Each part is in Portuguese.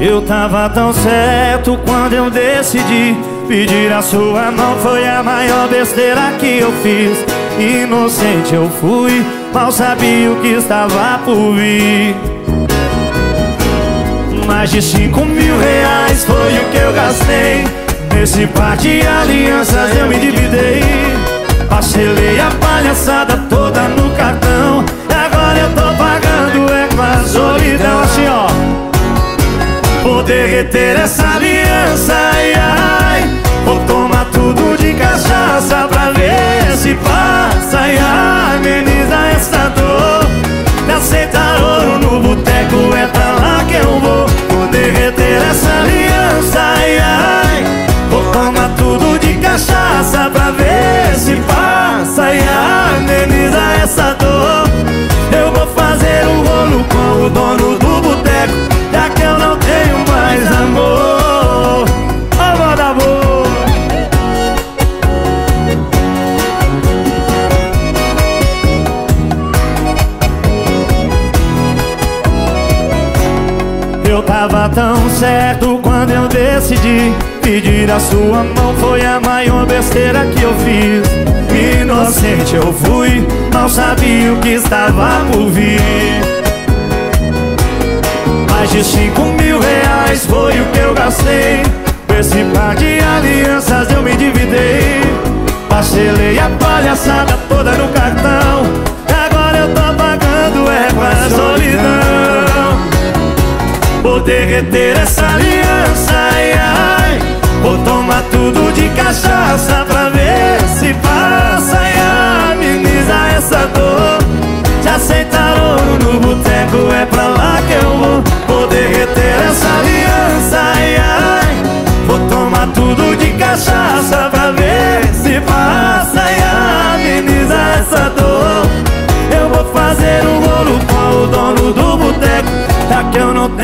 Eu tava tão certo quando eu decidi Pedir a sua mão. Foi a maior besteira que eu fiz. Inocente eu fui, mal sabia o que estava por vir. Mais de cinco mil reais foi o que eu gastei. Nesse par de alianças eu me dividei Parcelei a palhaçada toda no cartão. Agora eu tô pagando é com a solidão Assim ó. Vou derreter essa aliança, o dono do boteco Já que eu não tenho mais amor. Oh, da boa Eu tava tão certo quando eu decidi Pedir a sua mão. Foi a maior besteira que eu fiz. Inocente eu fui, não sabia o que estava por vir de cinco mil reais foi o que eu gastei. Esse par de alianças eu me dividei. Parcelei a palhaçada toda no cartão. Agora eu tô pagando é com a solidão. Vou derreter essa aliança, ai ai. Vou tomar tudo de cachaça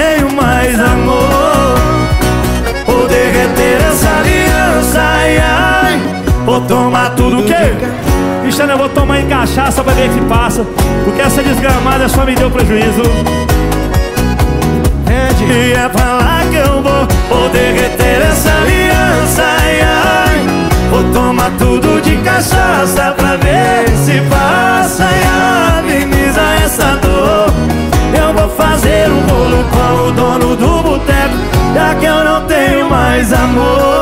tenho mais amor. Vou derreter essa aliança, ai ai. Vou tomar tudo que Cristiano, eu vou tomar em cachaça pra ver se passa. Porque essa desgramada só me deu prejuízo. E é pra lá que eu vou. Vou derreter com o dono do boteco Já que eu não tenho mais amor